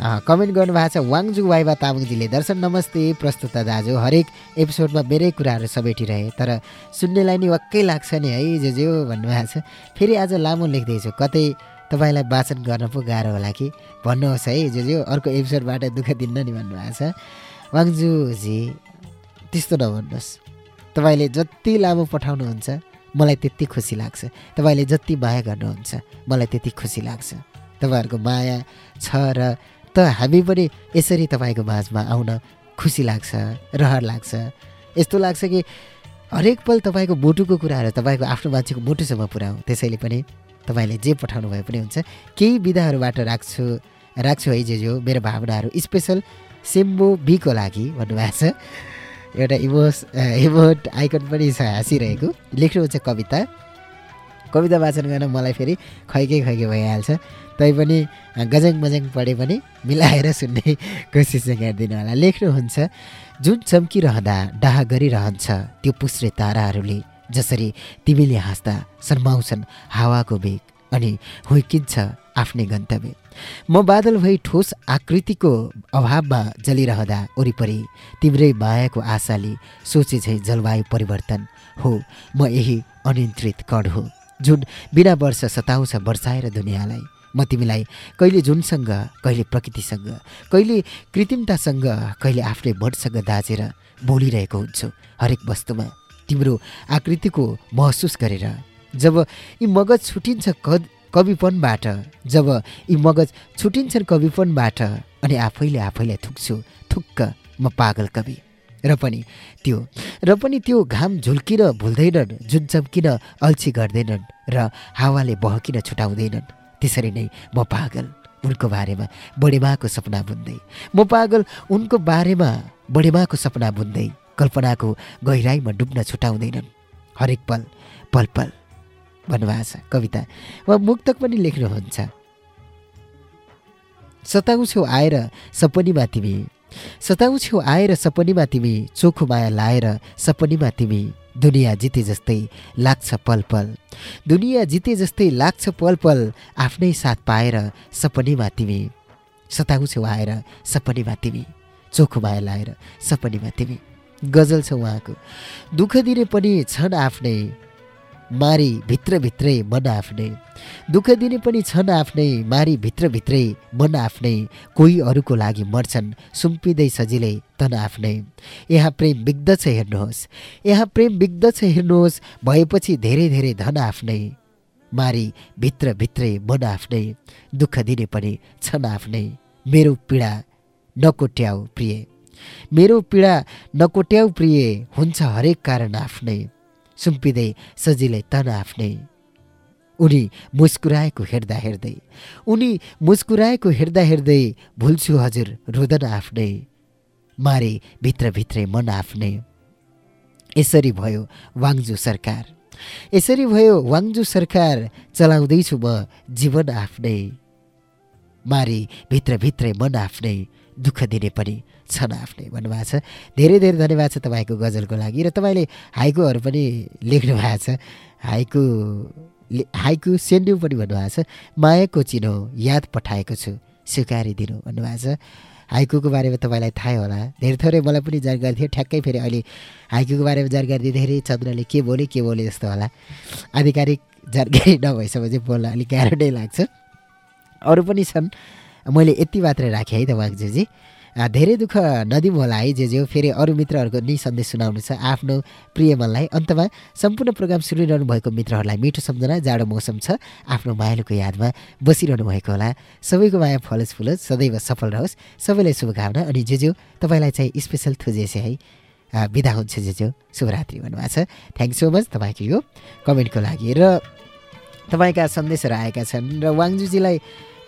Speaker 1: कमेन्ट गर्नुभएको छ वाङजु वाइबा तामाङजीले दर्शन नमस्ते प्रस्तुता दाजु हरेक एपिसोडमा मेरै कुराहरू समेटिरहे तर सुन्नेलाई नि वाक्कै लाग्छ नि है जे जे भन्नुभएको छ। फेरि आज लामो लेख्दैछु कतै तपाईँलाई वाचन गर्न पो गाह्रो होला कि? भन्नुहोस् है जे जे अर्को एपिसोडबाट दुःख दिन्न नि भन्नुभएको छ। वाङजुजी त्यस्तो नभन्नुहोस्। तपाईँले जति लामो पठाउनुहुन्छ मलाई त्यति खुसी लाग्छ। तपाईँले जति माया गर्नुहुन्छ मलाई त्यति खुसी लाग्छ। तपाईँहरूको माया छ र हामी पनि यसरी तपाईँको माझमा आउन खुसी लाग्छ रहर लाग्छ। यस्तो लाग्छ कि हरेक पल तपाईँको मुटुको कुराहरू तपाईँको आफ्नो मान्छेको मुटुसम्म पुऱ्याउँ। त्यसैले पनि तपाईँले जे पठाउनु भए पनि हुन्छ। केही विधाहरूबाट राख्छु राख्छु है जे जो मेरो भावनाहरू। स्पेसल सिम्बो बीको लागि भन्नुभएको छ। एउटा इमोस इमोट आइकन पनि छ हाँसिरहेको। लेख्नुहुन्छ कविता। कविता वाचन गर्न मलाई फेरि खैकै खैकै भइहाल्छ। तैपनि गजङ मजङ पढे पनि मिलाएर सुन्ने कोसिस चाहिँ गरिदिनु होला। लेख्नुहुन्छ जुन चम्किरहँदा डाह गरिरहन्छ त्यो पुस्रे ताराहरूले जसरी तिमीले हाँस्दा शर्माउँछन् हावाको बेग अनि हुर्किन्छ आफ्नै गन्तव्य। म बादल भई ठोस आकृतिको अभावमा जलिरहँदा वरिपरि तिम्रै मायाको आशाले सोचे झै जलवायु परिवर्तन हो। म यही अनियन्त्रित कण हो जुन बिना वर्ष सताउँछ वर्षाएर दुनियाँलाई। म तिमीलाई कहिले जुनसँग कहिले प्रकृतिसँग कहिले कृत्रिमतासँग कहिले आफ्नै मनसँग दाजेर बोलिरहेको हुन्छु हरेक वस्तुमा। तिम्रो आकृतिको महसुस गरेर जब यी मगज छुटिन्छ क कविपनबाट जब यी मगज छुटिन्छन् कविपनबाट अनि आफैले आफैलाई थुक्छु थुक्क म पागल कवि। र पनि त्यो र पनि त्यो घाम झुल्किन भुल्दैनन् जुन चम्किन अल्छी गर्दैनन् र हावाले बहकिन छुटाउँदैनन्। त्यसरी नै म पागल उनको बारेमा बडेमाको सपना बुन्दै। म पागल उनको बारेमा बडेमाको सपना बुन्दै कल्पनाको गहिराइमा डुब्न छुटाउँदैनन्। हरेक पल पल पल भन्नुभएको छ कविता वा मुक्तक पनि लेख्नुहुन्छ। सताउँछौ आएर सपनीमा तिमी सताउँछौ आएर सपनीमा तिमी चोखो माया लाएर सपनीमा तिमी। दुनियाँ जिते जस्तै लाग्छ पल पल दुनियाँ जिते जस्तै लाग्छ पल पल आफ्नै साथ पाएर सपनीमा तिमी। सताउँछौ आएर सपनीमा तिमी। चोखो माया लाएर सपनीमा तिमी। गजल छ उहाँको। दुःख दिने पनि छन् आफ्नै। मारी भित्रभित्रै मन आफ्नै। दुःख दिने पनि छन् आफ्नै मारी भित्रभित्रै मन आफ्नै। कोही अरूको लागि मर्छन् सुम्पिँदै सजिलै तन आफ्नै। यहाँ प्रेम बिग्दछ हेर्नुहोस्। यहाँ प्रेम बिग्दछ हेर्नुहोस् भएपछि धेरै धेरै धन आफ्नै। मारी भित्रभित्रै मन आफ्नै। दुःख दिने पनि छन् आफ्नै। मेरो पीडा नकोट्याउ प्रिय। मेरो पीडा नकोट्याउ प्रिय। हुन्छ हरेक कारण आफ्नै। सुम्पिँदै सजिलै तन आफ्नै। उनी मुस्कुराएको हेर्दा हेर्दै उनी मुस्कुराएको हेर्दा हेर्दै भुल्छु हजुर रोदन आफ्नै मारे भित्रभित्रै मन आफ्नै। यसरी भयो वाङजु सरकार। यसरी भयो वाङजु सरकार चलाउँदैछु म जीवन आफ्नै। मारे भित्रभित्रै मन आफ्नै दुःख दिने पनि छन् आफ्नै भन्नुभएको छ। धेरै धेरै धन्यवाद छ तपाईँको गजलको लागि र तपाईँले हाइकुहरू पनि लेख्नु भएको छ। हाइकु हाइकु सेन्ड्यु पनि भन्नुभएको छ। मायाको चिनो याद पठाएको छु स्वीकारिदिनु भन्नुभएको छ। हाइकुको बारेमा तपाईँलाई थाहै होला। धेरै थोरै मलाई पनि जानकारी थियो। ठ्याक्कै फेरि अहिले हाइकुको बारेमा जानकारी दिँदाखेरि चन्द्रले के बोले के बोले जस्तो होला। आधिकारिक जानकारी नभएसम्म चाहिँ बोल्न अलिक गाह्रो नै लाग्छ। अरू पनि छन्। मैले यति मात्र राखेँ है त वाङजुजी धेरै दुःख नदिउँ होला है जे जे फेरि अरू मित्रहरूको नि सन्देश सुनाउनु छ आफ्नो प्रिय मनलाई। अन्तमा सम्पूर्ण प्रोग्राम सुनिरहनु भएको मित्रहरूलाई मिठो सम्झना जाडो मौसम छ। आफ्नो मायालुको यादमा बसिरहनु भएको होला। सबैको माया फलोस् फुलोस् सदैव सफल रहोस्। सबैलाई शुभकामना अनि जे जो तपाईँलाई चाहिँ स्पेसल थुजेसे है। बिदा हुन्छ जे जो शुभरात्रि भन्नुभएको छ। थ्याङ्क सो मच तपाईँको यो कमेन्टको लागि। र तपाईँका सन्देशहरू आएका छन् र वाङजुजीलाई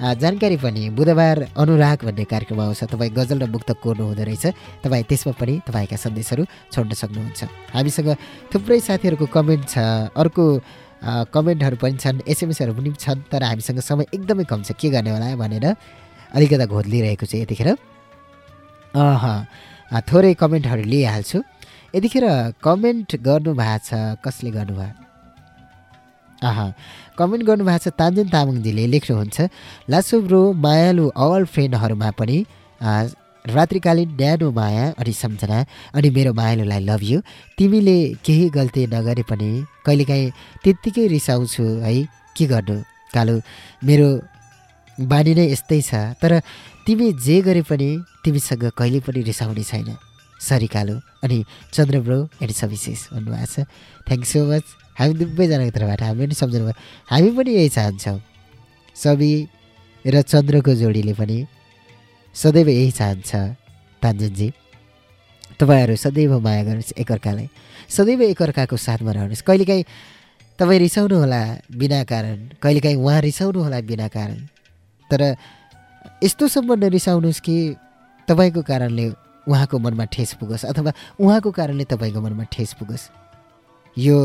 Speaker 1: जानकारी पनि बुधबार अनुराग भन्ने कार्यक्रम आउँछ। तपाईँ गजल र मुक्त कोर्नु हुँदो रहेछ। तपाईँ त्यसमा पनि तपाईँका सन्देशहरू छोड्न सक्नुहुन्छ। हामीसँग थुप्रै साथीहरूको कमेन्ट छ। अर्को कमेन्टहरू पनि छन् एसएमएसहरू पनि छन् तर हामीसँग समय एकदमै कम छ। के गर्ने होला भनेर अलिकता घोद्लिरहेको छु यतिखेर। अह थोरै कमेन्टहरू लिइहाल्छु। यतिखेर कमेन्ट गर्नुभएको छ। कसले गर्नुभयो? कमेन्ट गर्नुभएको छ तान्जुन तामाङजीले लेख्नुहुन्छ लासो ब्रो मायालु अल फ्रेन्डहरूमा पनि रात्रिकालीन न्यानो माया अनि सम्झना अनि मेरो मायालुलाई लभ यु तिमीले केही गल्ती नगरे पनि कहिलेकाहीँ त्यत्तिकै रिसाउँछु है? के गर्नु? कालु मेरो बानी नै यस्तै छ तर तिमी जे गरे पनि तिमीसँग कहिले पनि रिसाउने छैन। सरी कालु। अनि चन्द्र ब्रो एन्ड सविशेष भन्नुभएको छ। थ्याङ्क सो मच हामी दुवैजनाको तर्फबाट हामीले पनि सम्झनु भयो हामी पनि यही चाहन्छौँ। सबि र चन्द्रको जोडीले पनि सदैव यही चाहन्छ। तान्जनजी तपाईँहरू सदैव माया गर्नुहोस् एकअर्कालाई। सदैव एकअर्काको साथमा रहनुहोस्। कहिलेकाहीँ तपाईँ रिसाउनु होला बिना कारण कहिलेकाहीँ उहाँ रिसाउनु होला बिना कारण। तर यस्तोसम्म नरिसाउनुहोस् कि तपाईँको कारणले उहाँको मनमा ठेस पुगोस् अथवा उहाँको कारणले तपाईँको मनमा ठेस पुगोस्। यो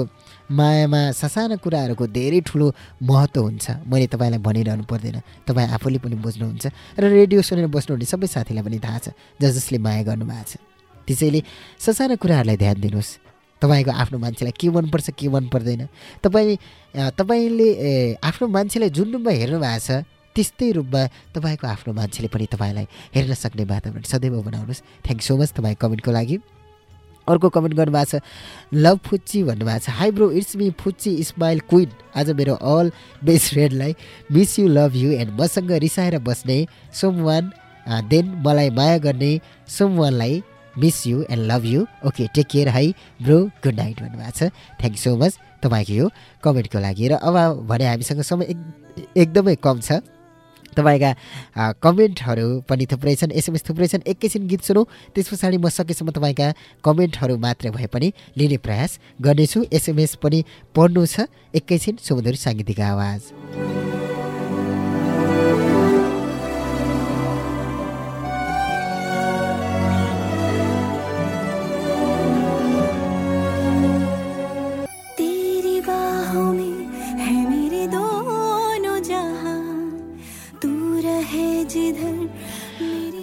Speaker 1: मायामा ससाना कुराहरूको धेरै ठुलो महत्त्व हुन्छ। मैले तपाईँलाई भनिरहनु पर्दैन। तपाईँ आफूले पनि बुझ्नुहुन्छ र रेडियो सुनेर बस्नुहुने सबै साथीलाई पनि थाहा छ जस जसले माया गर्नुभएको छ। त्यसैले ससाना कुराहरूलाई ध्यान दिनुहोस्। तपाईँको आफ्नो मान्छेलाई के मनपर्छ के मन पर्दैन तपाईँ तपाईँले आफ्नो मान्छेलाई जुन रूपमा हेर्नु भएको छ त्यस्तै रूपमा तपाईँको आफ्नो मान्छेले पनि तपाईँलाई हेर्न सक्ने वातावरण सदैव बनाउनुहोस्। थ्याङ्क सो मच तपाईँ कमेन्टको लागि। अर्को कमेन्ट गर्नुभएको छ लभ फुच्ची भन्नुभएको छ hi bro it's me फुच्ची smile queen आज मेरो all best फ्रेन्डलाई miss you love you and मसँग रिसाएर बस्ने सोम वान देन मलाई माया गर्ने some वानलाई miss you and love you okay take care hi bro good night भन्नुभएको छ। थ्याङ्क सो मच तपाईँको यो कमेन्टको लागि। र अब भने हामीसँग समय एकदमै कम छ। तपाईँका कमेन्टहरू पनि थुप्रै छन्। एसएमएस थुप्रै छन्। एकैछिन गीत सुनौँ। त्यस पछाडि म सकेसम्म तपाईँका कमेन्टहरू मात्र भए पनि लिने प्रयास गर्नेछु। एसएमएस पनि पढ्नु छ। एकैछिन सुमधुर साङ्गीतिक आवाज।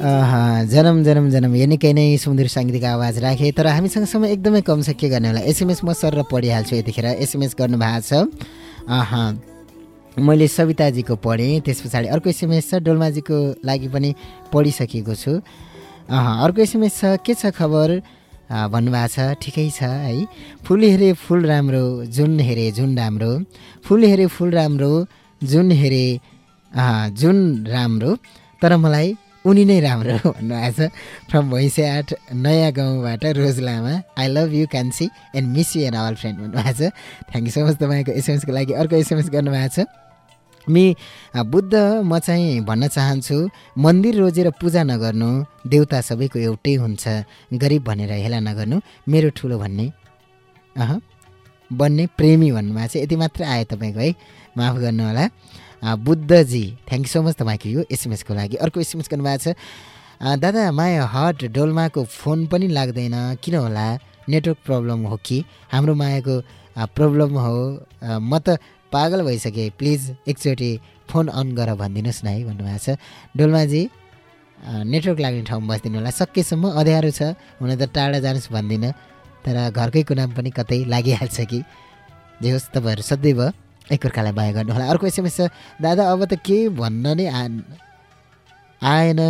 Speaker 1: जनम जनम जनम। यो निकै नै सुन्दर साङ्गीतिक आवाज राखेँ तर हामीसँग समय एकदमै कम छ के गर्ने होला? एसएमएस म सर र पढिहाल्छु यतिखेर। एसएमएस गर्नुभएको छ। मैले सविताजीको पढेँ त्यस पछाडि अर्को एसएमएस छ डोल्माजीको लागि पनि पढिसकेको छु। अर्को एसएमएस छ के छ खबर? भन्नुभएको छ ठिकै छ है। फुल हेरे फुल राम्रो जुन हेरे जुन राम्रो। फुल हेरे फुल राम्रो जुन हेरे जुन राम्रो। तर मलाई उनी नै राम्रो भन्नुभएको छ। फ्रम भैँसे आठ नयाँ गाउँबाट Rose Lama I love you कान्सी and miss you and our friend भन्नुभएको छ। थ्याङ्क यू सो मच तपाईँको एसएमएसको लागि अर्को एसएमएस गर्नुभएको छ। मि बुद्ध म चाहिँ भन्न चाहन्छु मन्दिर रोजेर पूजा नगर्नु देउता सबैको एउटै हुन्छ गरिब भनेर हेला नगर्नु मेरो ठुलो भन्ने अह बन्ने प्रेमी भन्नुभएको छ। यति मात्र आयो तपाईँको है माफ गर्नु होला बुद्धजी थ्याङ्क यू सो मच तपाईँको यो एसएमएसको लागि। अर्को एसएमएस गर्नुभएको छ दादा माया हट डोल्माको फोन पनि लाग्दैन किन होला? नेटवर्क प्रब्लम हो कि? हाम्रो मायाको प्रब्लम हो। म त पागल भइसकेँ प्लिज एकचोटि फोन अन गर भनिदिनुहोस् न है भन्नुभएको छ। डोल्माजी नेटवर्क लाग्ने ठाउँमा बसिदिनु होला। सकेसम्म अँध्यारो छ हुन त टाढा जानुहोस् भन्दिनँ तर घरकै कुना पनि कतै लागिहाल्छ कि? जे होस् तपाईँहरू सदैव एकअर्कालाई माया गर्नु होला। अर्को एसएमएस छ दादा अब त केही भन्न नै आ आएन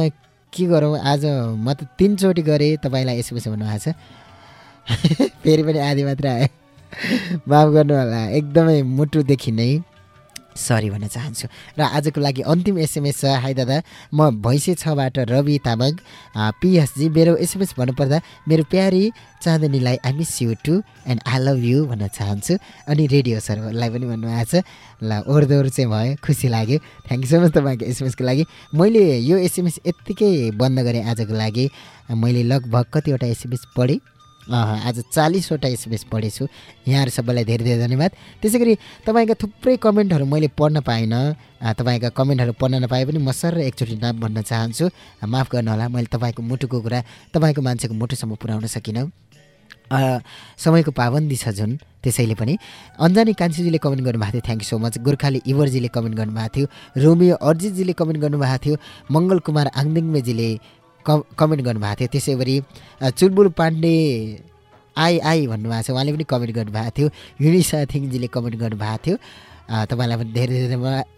Speaker 1: के गरौँ? आज म त तिनचोटि गरेँ तपाईँलाई एसएमएस भन्नुभएको छ। फेरि पनि आधी मात्र आयो। माफ गर्नु होला एकदमै मुटुदेखि नै। सरी भन्न चाहन्छु। र आजको लागि अन्तिम एसएमएस छ। हाई दादा म भैँसे छबाट रवि तामाङ। पिएसजी मेरो एसएमएस भन्नुपर्दा मेरो प्यारी चाँदनीलाई I miss you too and I love you भन्न चाहन्छु। अनि रेडियो सरलाई पनि भन्नुभएको छ। ल ओहोरदोहोर चाहिँ भयो खुसी लाग्यो। थ्याङ्क यू सो मच तपाईँको एसएमएसको लागि। मैले यो एसएमएस यत्तिकै बन्द गरेँ आजको लागि। मैले लगभग कतिवटा एसएमएस पढेँ। आज चालिसवटा एसएमएस पढेछु। यहाँहरू सबैलाई धेरै धेरै धन्यवाद। त्यसै गरी तपाईँका थुप्रै कमेन्टहरू मैले पढ्न पाइनँ। तपाईँका कमेन्टहरू पढ्न नपाए पनि म सर एकचोटि नाम भन्न चाहन्छु। माफ गर्नुहोला मैले तपाईँको मुटुको कुरा तपाईँको मान्छेको मुटुसम्म पुर्याउन सकिनँ। समयको पाबन्दी छ जुन त्यसैले पनि। अन्जानी कान्छीजीले कमेन्ट गर्नुभएको थियो thank you so much Gorkhali इवरजीले comment गर्नुभएको थियो। रोमियो अर्जितजीले कमेन्ट गर्नुभएको थियो। मङ्गल कुमार आङदिङमेजीले कमेन्ट गर्नुभएको थियो। त्यसै गरी चुलबुल पाण्डे आई आई भन्नुभएको छ। उहाँले पनि कमेन्ट गर्नुभएको थियो। युनिसा थिङजीले कमेन्ट गर्नुभएको थियो। तपाईँलाई पनि धेरै धेरै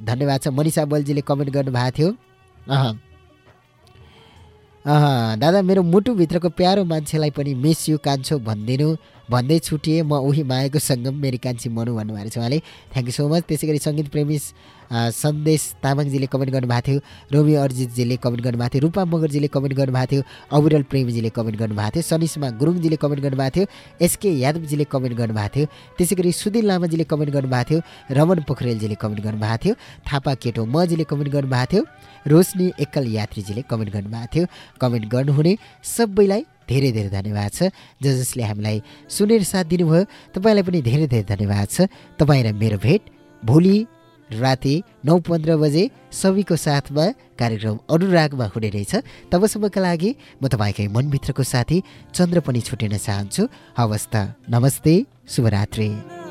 Speaker 1: धन्यवाद छ। मनिषा बलजीले कमेन्ट गर्नुभएको थियो। दादा मेरो मुटुभित्रको प्यारो मान्छेलाई पनि मिस यु कान्छो भनिदिनु। भन्दै छुटिए म उही मायाको सङ्गम मेरी कान्छी मनु भन्नुभएको छ उहाँले थ्याङ्क यू सो मच त्यसै गरी सङ्गीत प्रेमी सन्देश तामाङजीले कमेन्ट गर्नुभएको थियो रोमी अर्जितजीले कमेन्ट गर्नुभएको थियो रूपा मगरजीले कमेन्ट गर्नुभएको थियो अविरल प्रेमीजीले कमेन्ट गर्नुभएको थियो सनिसमा गुरुङजीले कमेन्ट गर्नुभएको थियो एसके यादवजीले कमेन्ट गर्नुभएको थियो त्यसै गरी सुदिन लामाजीले कमेन्ट गर्नुभएको थियो रमन पोखरेलजीले कमेन्ट गर्नुभएको थियो थापा केटो मजीले कमेन्ट गर्नुभएको थियो रोशनी एकल यात्रीजीले कमेन्ट गर्नुभएको थियो कमेन्ट गर्नुहुने सबैलाई धेरै धेरै धन्यवाद छ। ज जसले हामीलाई सुनेर साथ दिनुभयो। तपाईँलाई पनि धेरै धेरै धन्यवाद छ। तपाईँ र मेरो भेट भोलि राति नौ पन्ध्र बजे सबैको साथमा कार्यक्रम अनुरागमा हुने रहेछ। तबसम्मका लागि म तपाईँकै मनभित्रको साथी चन्द्र पनि छुटिन चाहन्छु। हवस् त नमस्ते शुभरात्री।